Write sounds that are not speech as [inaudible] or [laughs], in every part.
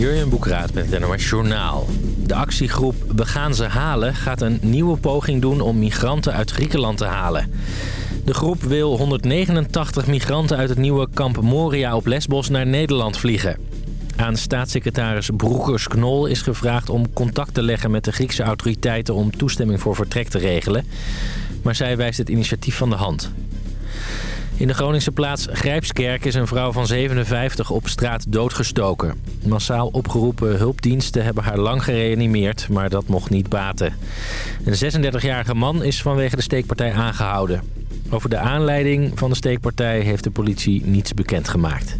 Jurjen Boekraat met het Journaal. De actiegroep We gaan ze halen gaat een nieuwe poging doen om migranten uit Griekenland te halen. De groep wil 189 migranten uit het nieuwe kamp Moria op Lesbos naar Nederland vliegen. Aan staatssecretaris Broekers-Knol is gevraagd om contact te leggen met de Griekse autoriteiten om toestemming voor vertrek te regelen. Maar zij wijst het initiatief van de hand. In de Groningse plaats Grijpskerk is een vrouw van 57 op straat doodgestoken. Massaal opgeroepen hulpdiensten hebben haar lang gereanimeerd, maar dat mocht niet baten. Een 36-jarige man is vanwege de steekpartij aangehouden. Over de aanleiding van de steekpartij heeft de politie niets bekendgemaakt.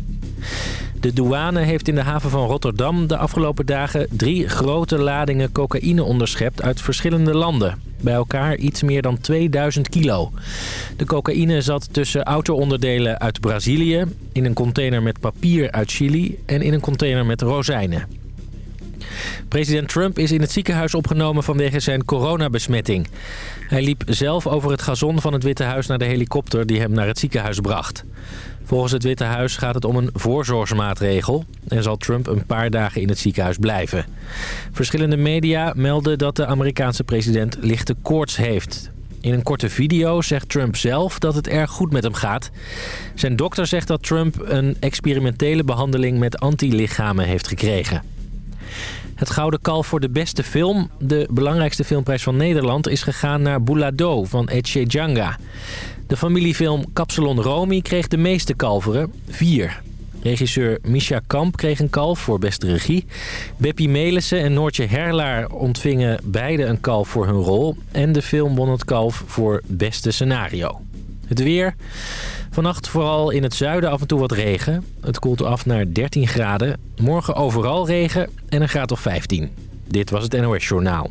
De douane heeft in de haven van Rotterdam de afgelopen dagen drie grote ladingen cocaïne onderschept uit verschillende landen. Bij elkaar iets meer dan 2000 kilo. De cocaïne zat tussen auto-onderdelen uit Brazilië, in een container met papier uit Chili en in een container met rozijnen. President Trump is in het ziekenhuis opgenomen vanwege zijn coronabesmetting. Hij liep zelf over het gazon van het Witte Huis naar de helikopter die hem naar het ziekenhuis bracht. Volgens het Witte Huis gaat het om een voorzorgsmaatregel... en zal Trump een paar dagen in het ziekenhuis blijven. Verschillende media melden dat de Amerikaanse president lichte koorts heeft. In een korte video zegt Trump zelf dat het erg goed met hem gaat. Zijn dokter zegt dat Trump een experimentele behandeling met antilichamen heeft gekregen. Het Gouden Kalf voor de beste film, de belangrijkste filmprijs van Nederland... is gegaan naar Boulado van Etche Djanga. De familiefilm Kapsalon Romy kreeg de meeste kalveren, vier. Regisseur Misha Kamp kreeg een kalf voor beste regie. Beppie Melissen en Noortje Herlaar ontvingen beide een kalf voor hun rol. En de film won het kalf voor beste scenario. Het weer. Vannacht vooral in het zuiden af en toe wat regen. Het koelt af naar 13 graden. Morgen overal regen en een graad of 15. Dit was het NOS Journaal.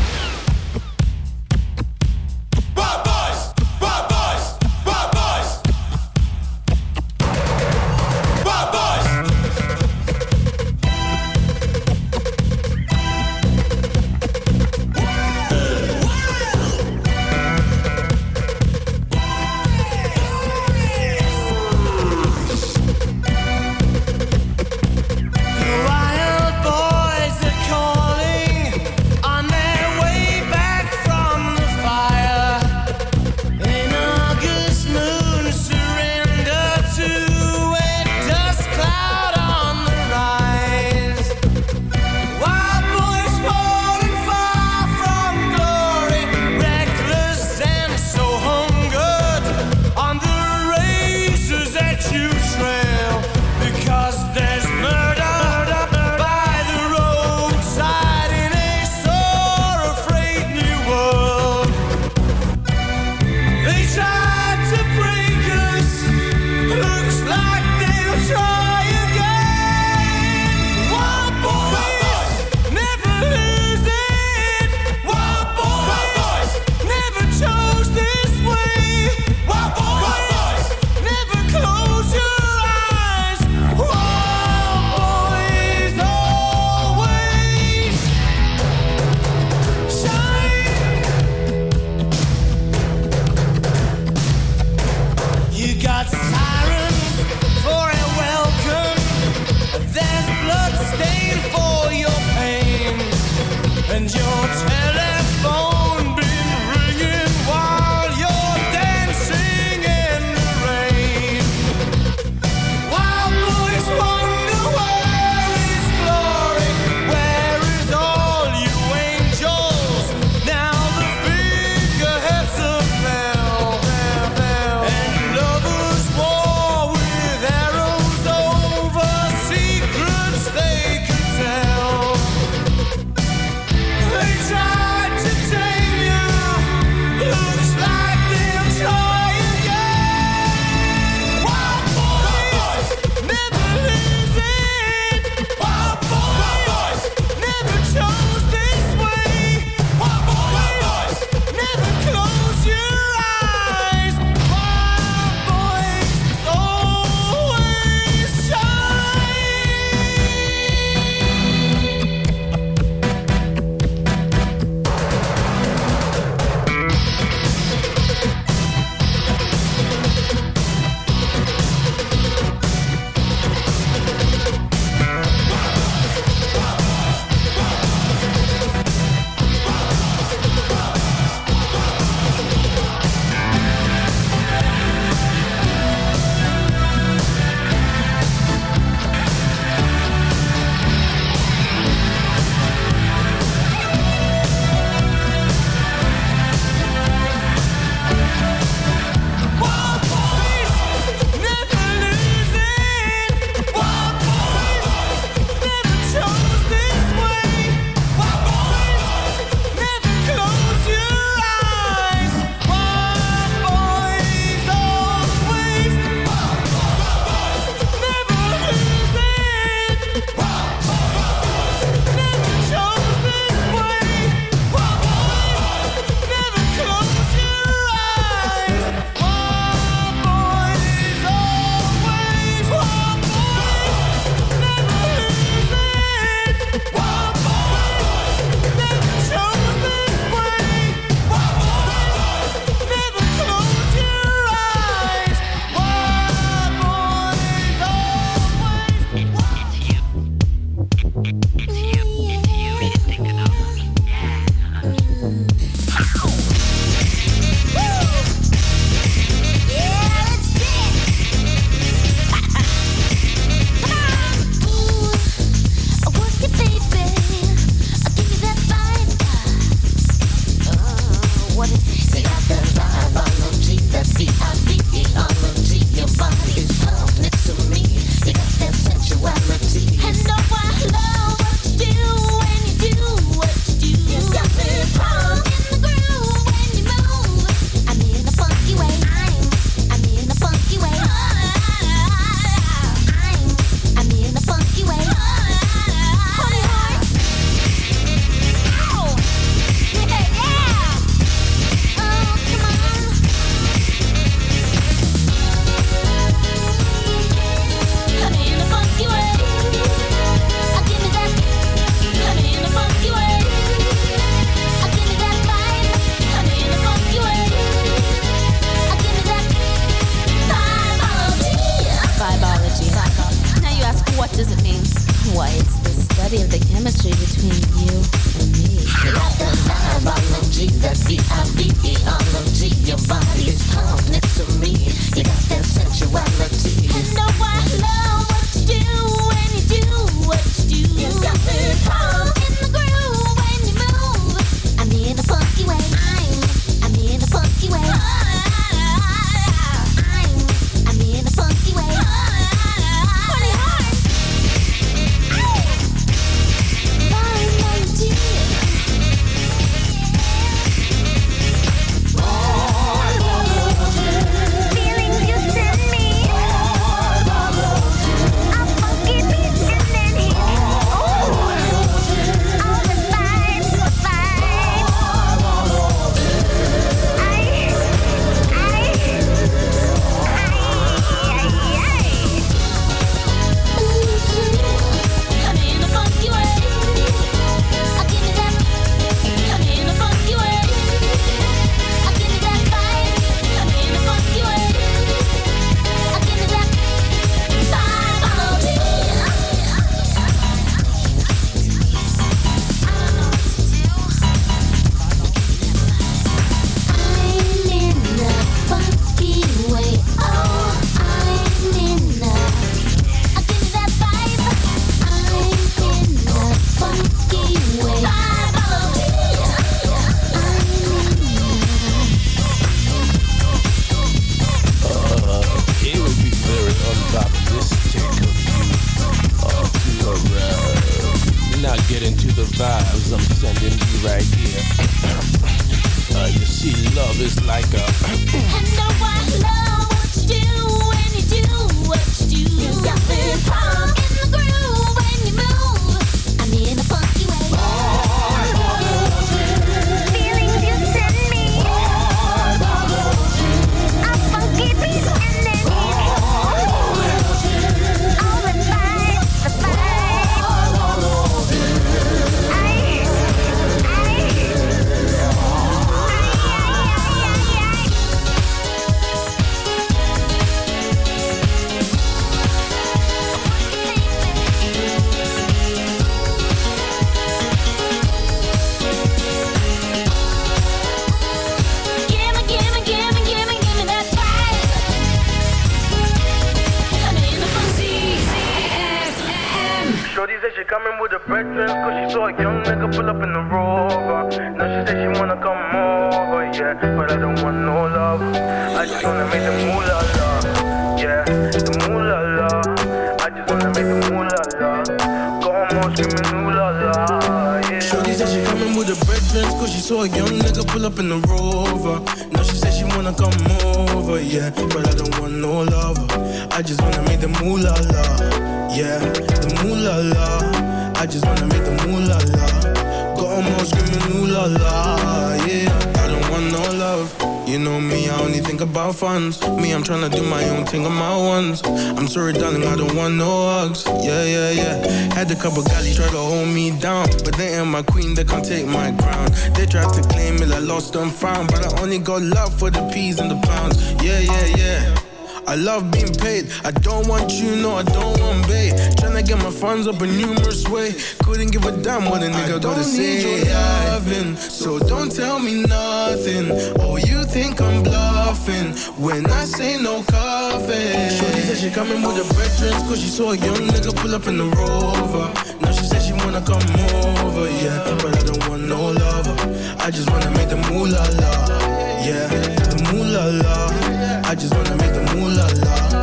Couple galley try to hold me down, but they ain't my queen, they can't take my crown. They tried to claim it, I lost and found, but I only got love for the peas and the pounds. Yeah, yeah, yeah. I love being paid. I don't want you, no, I don't want bait. Tryna get my funds up a numerous way. Couldn't give a damn what a nigga gotta say. I don't need your loving, so don't tell me nothing. Oh, you think I'm bluffing when I say no coffee. Shorty said she coming with her brethren, cause she saw a young nigga pull up in the rover. Now she said she wanna come over, yeah. But I don't want no lover. I just wanna make the moolah la, yeah. The moolah la. I just wanna make the moolah la.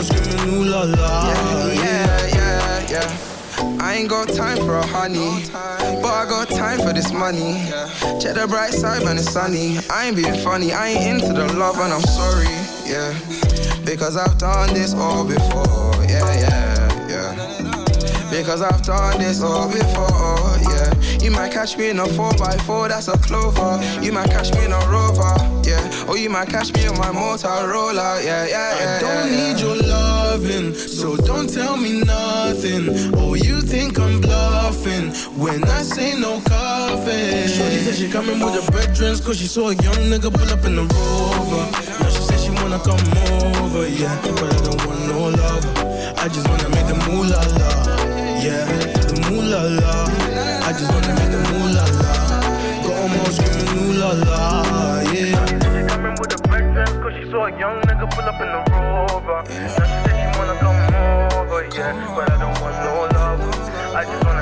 All screaming ooh la la, yeah. yeah, yeah, yeah. I ain't got time for a honey, but I got time for this money. Check the bright side when it's sunny. I ain't being funny, I ain't into the love and I'm sorry, yeah. Because I've done this all before, yeah, yeah, yeah. Because I've done this all before, yeah. You might catch me in a 4x4, that's a clover. You might catch me in a rover, yeah. Or you might catch me in my Motorola, yeah, yeah, yeah. I don't yeah, need your loving, so don't tell me nothing. Oh, you think I'm bluffing when I say no coffee. Shorty said she coming with her brethren, cause she saw a young nigga pull up in the rover. Now she said she wanna come over, yeah. But I don't want no love. I just wanna make the moolah la, yeah. The moolah la. I just wanna la la, yeah. She coming with a breakfast cause she saw a young nigga pull up in the rover. Now she said she wanna come over, yeah. But I don't want no love. I just wanna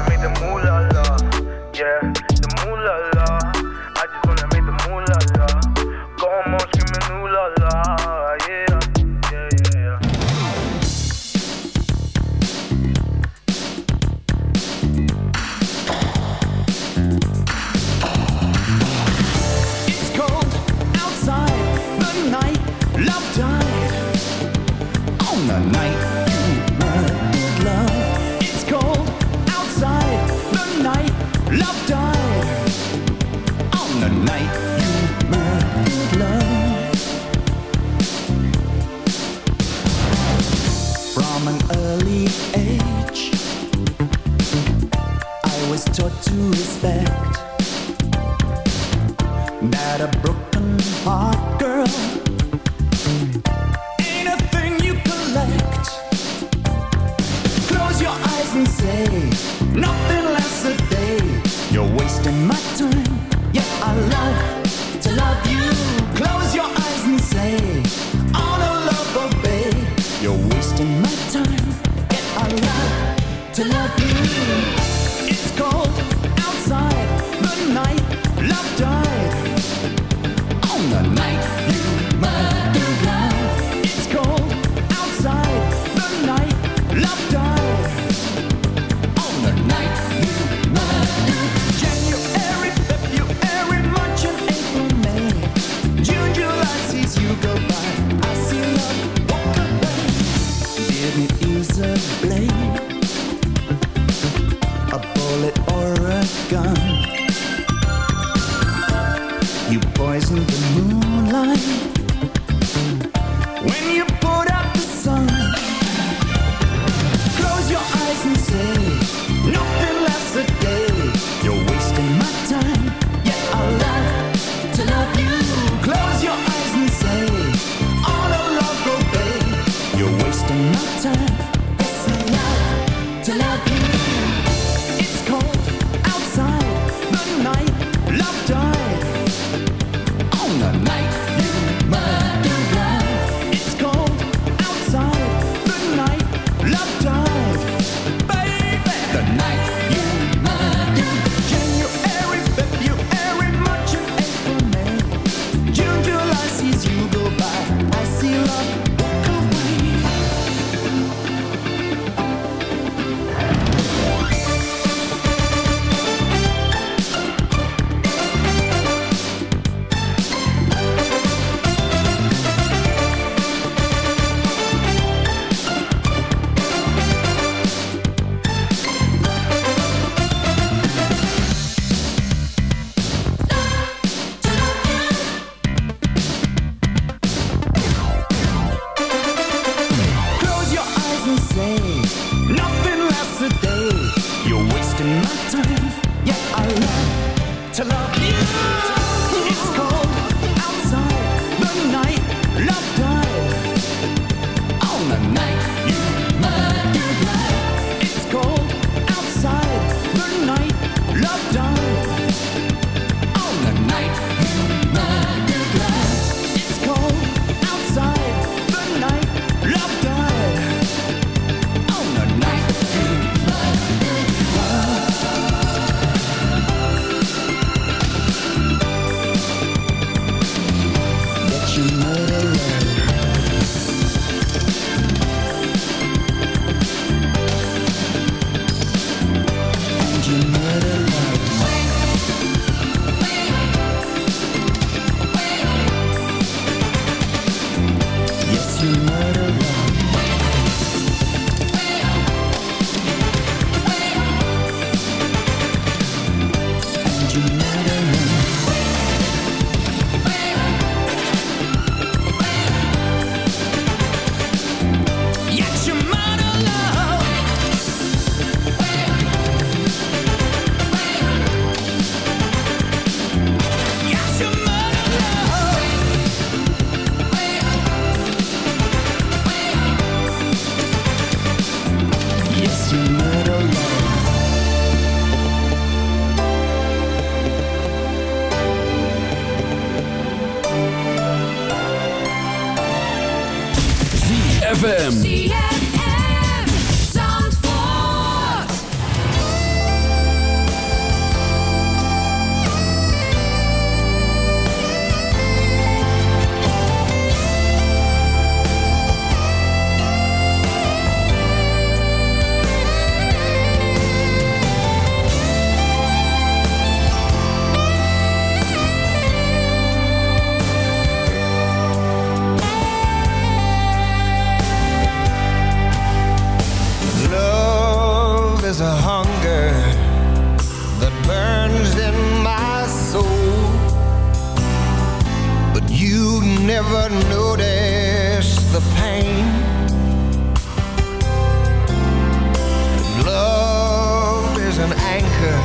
een anker.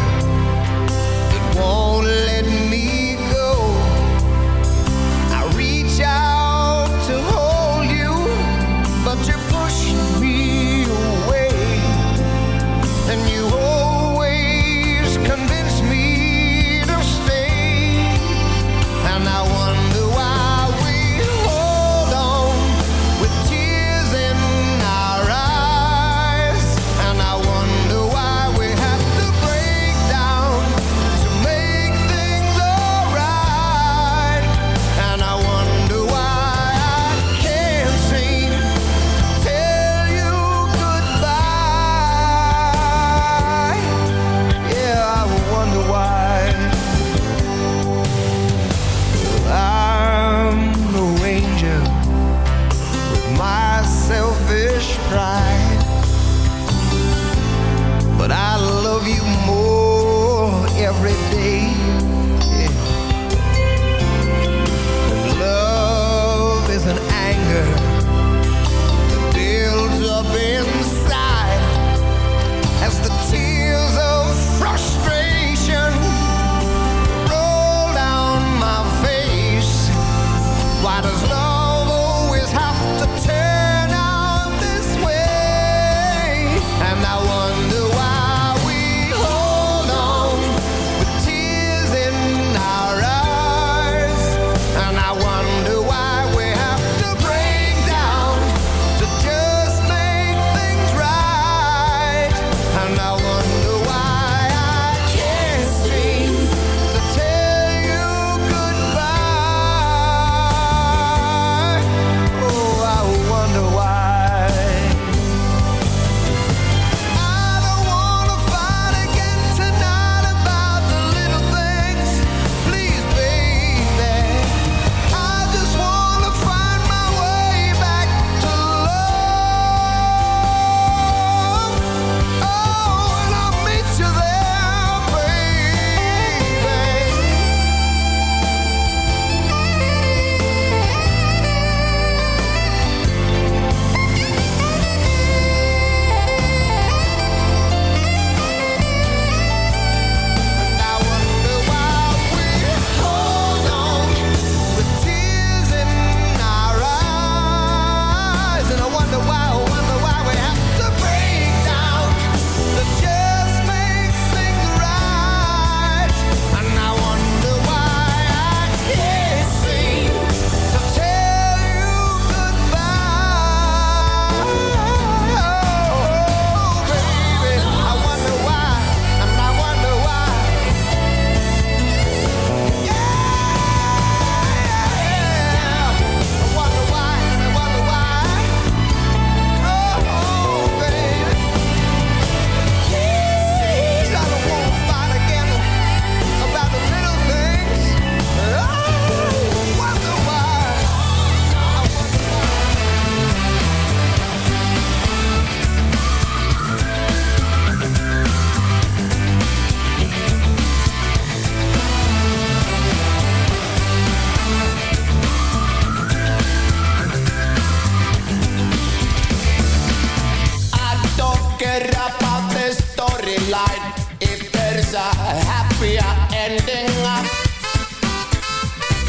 a happier ending.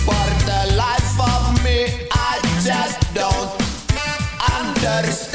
For the life of me, I just don't understand.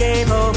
game over.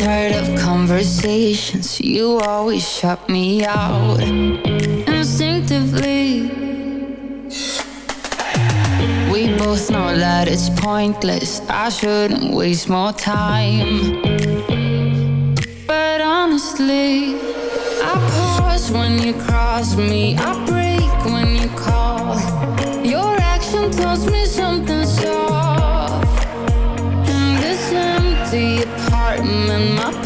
tired of conversations. You always shut me out. Instinctively We both know that it's pointless. I shouldn't waste more time. But honestly I pause when you cross me. I break when you call. Your action tells me something soft And this empty Mm, and my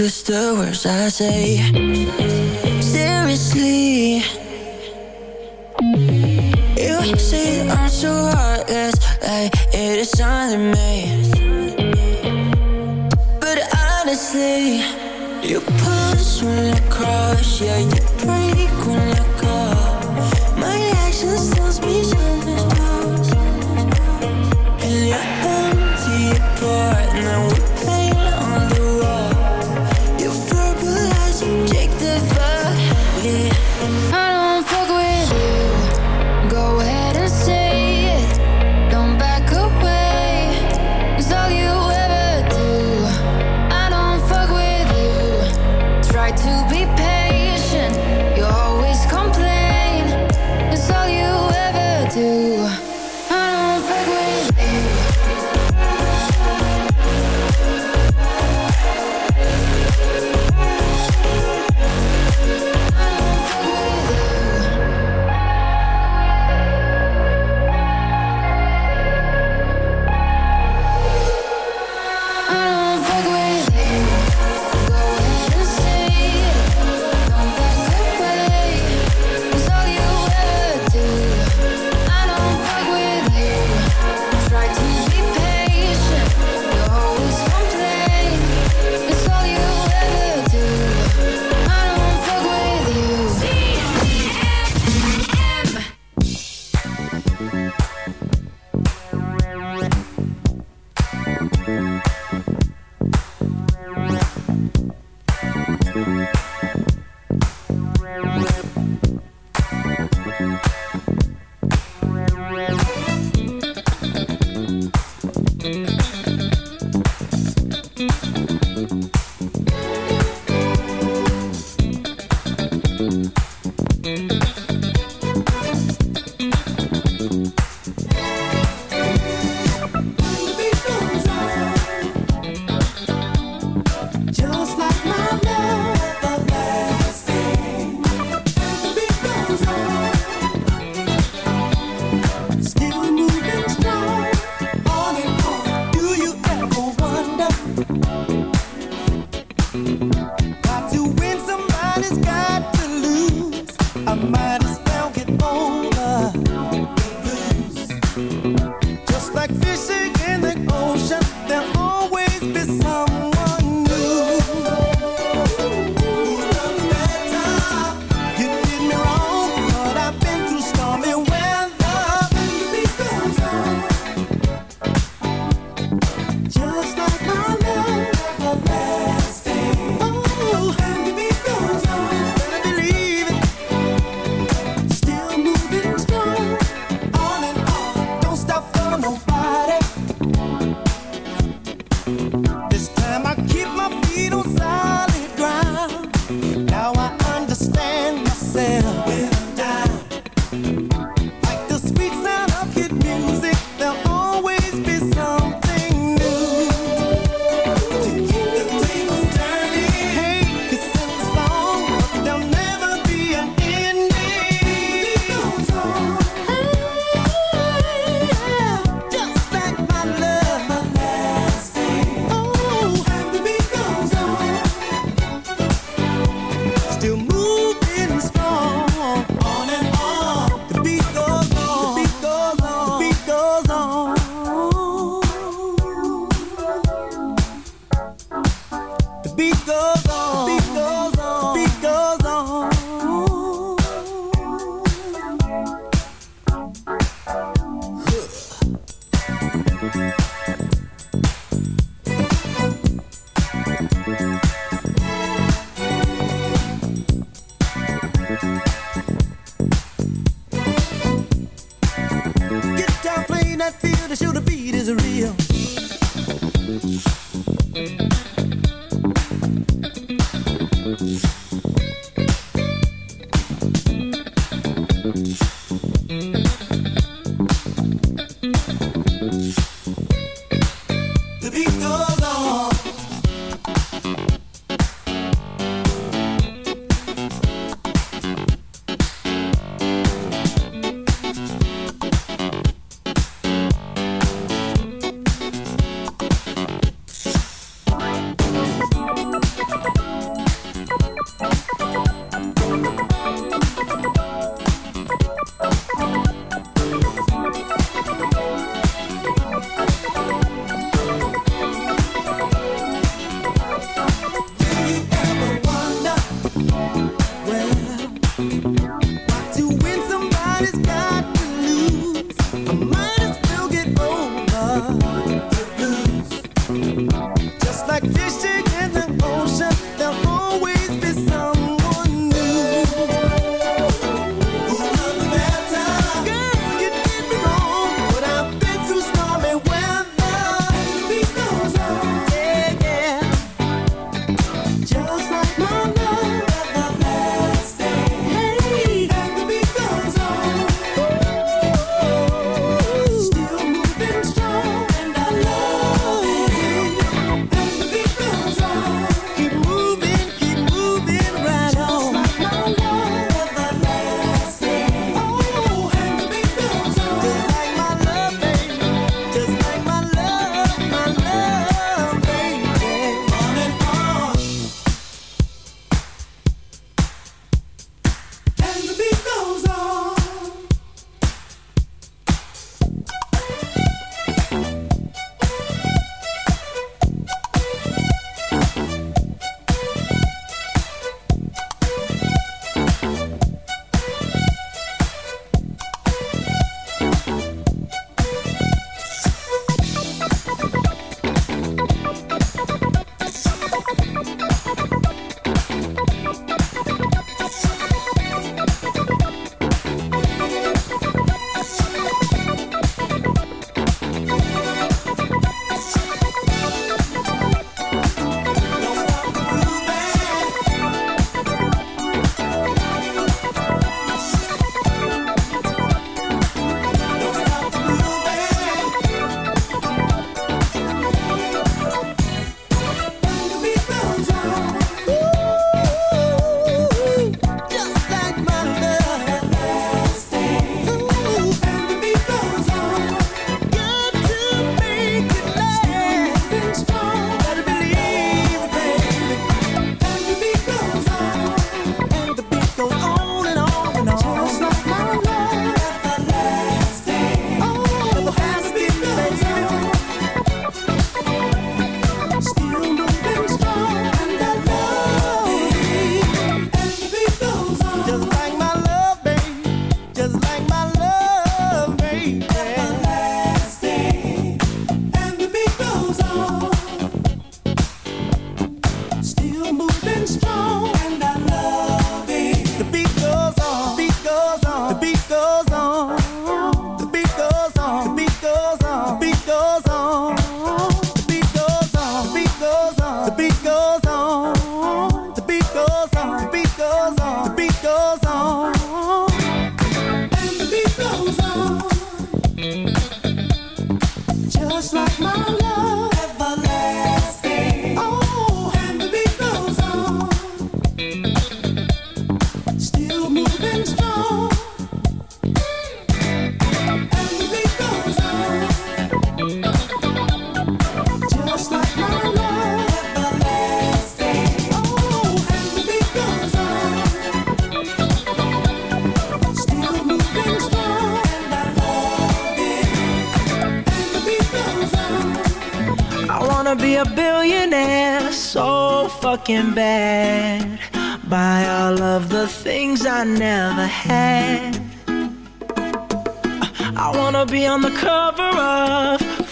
twist the words I say. Seriously, you say I'm so heartless, like it is under me. But honestly, you push when I crush, yeah. to show the beat is real.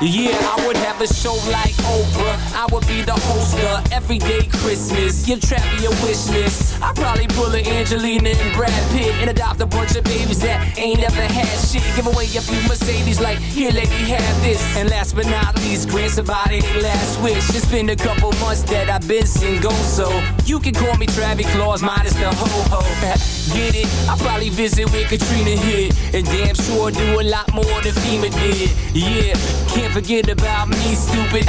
Yeah, I would have a show like Oprah. I would be the host of Everyday Christmas. Give Travie a wish list. I'd probably pull a Angelina and Brad Pitt and adopt a bunch of babies that ain't ever had shit. Give away a few Mercedes, like, here, lady, have this. And last but not least, grant somebody their last wish. It's been a couple months that I've been single, so you can call me Travie Claus, minus the ho ho. [laughs] Get it? I probably visit with Katrina hit, and damn sure do a lot more than FEMA did. Yeah, can't forget about me, stupid.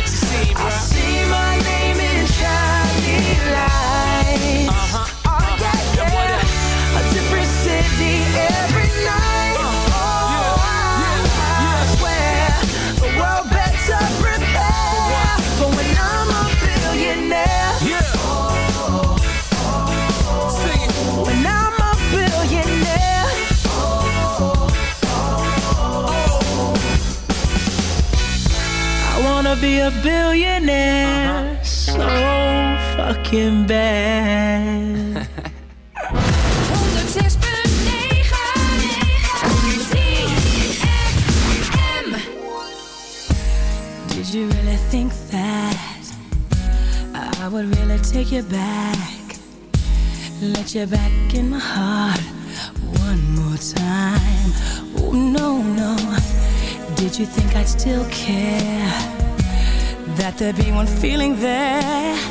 I see my name in shiny lights. Bad. 106.9 [laughs] Did you really think that I would really take you back? Let you back in my heart one more time. Oh, no, no. Did you think I'd still care? That there'd be one feeling there?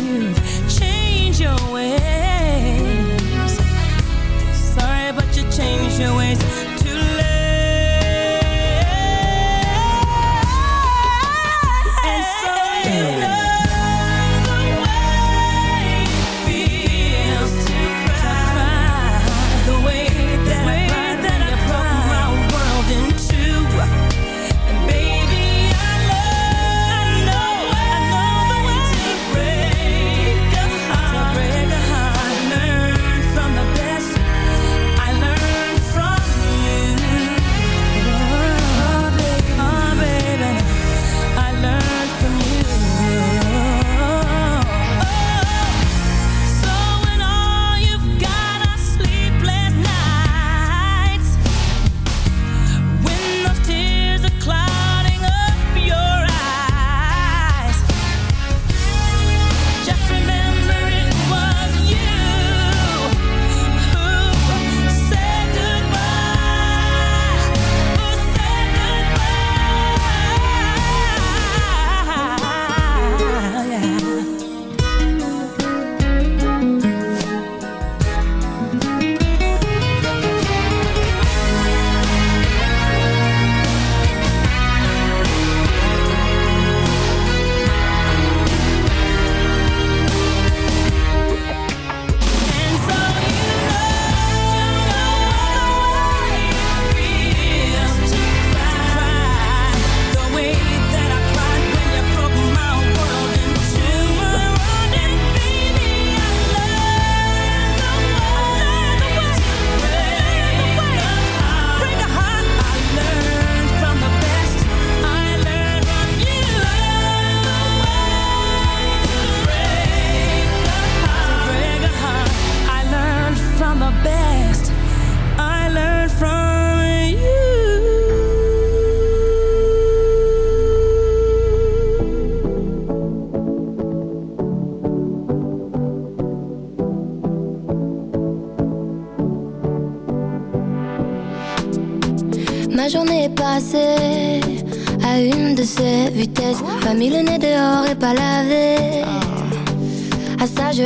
your ways.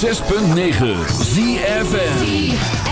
106.9 ZFN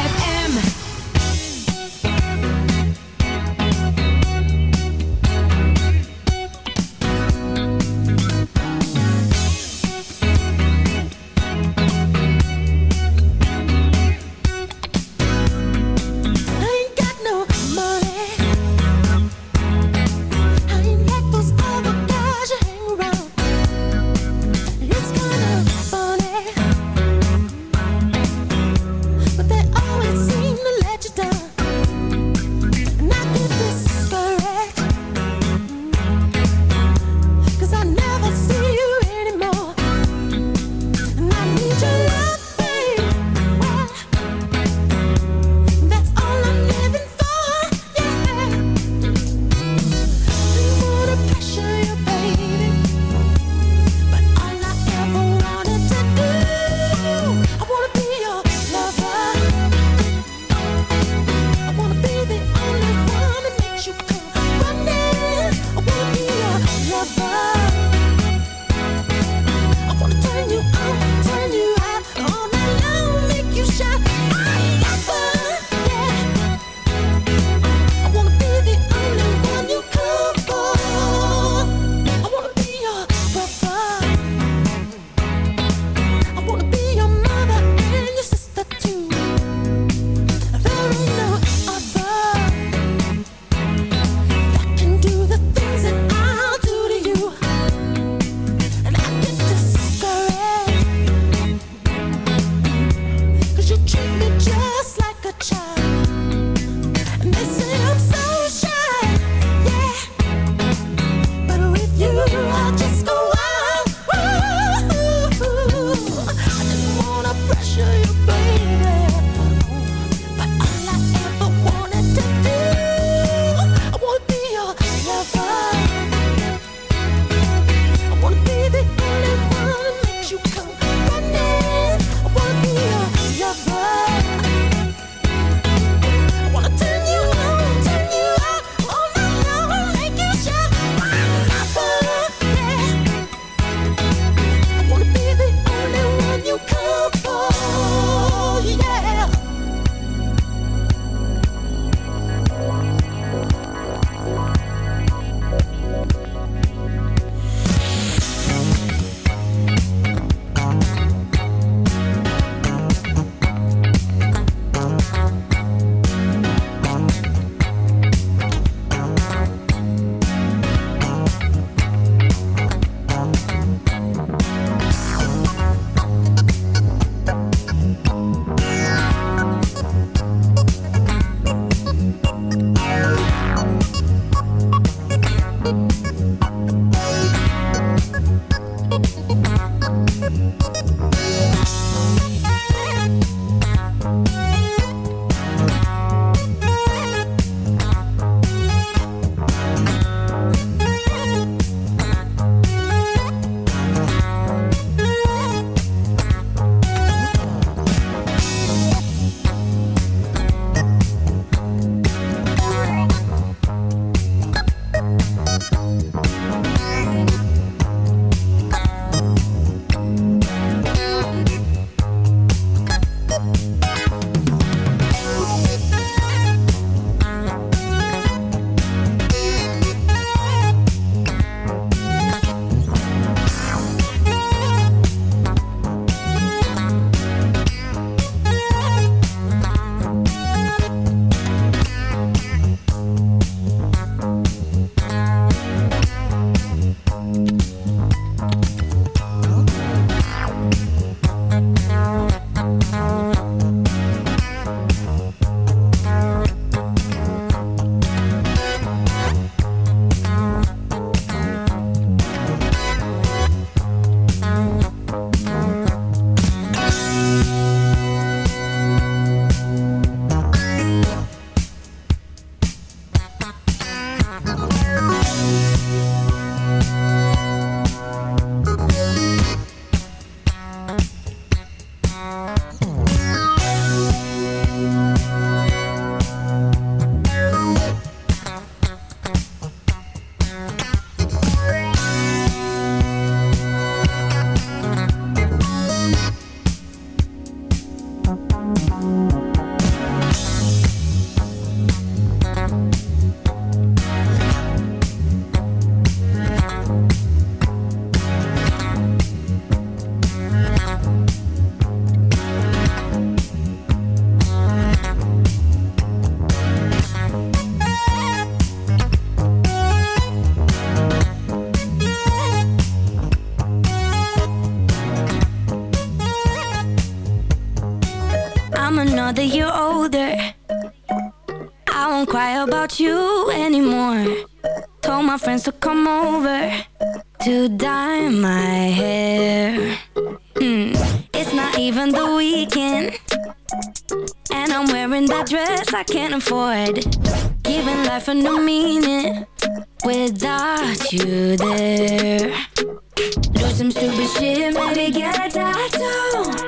don't cry about you anymore. Told my friends to come over to dye my hair. Mm. It's not even the weekend. And I'm wearing that dress I can't afford. Giving life a new meaning without you there. Do some stupid shit, maybe get a tattoo.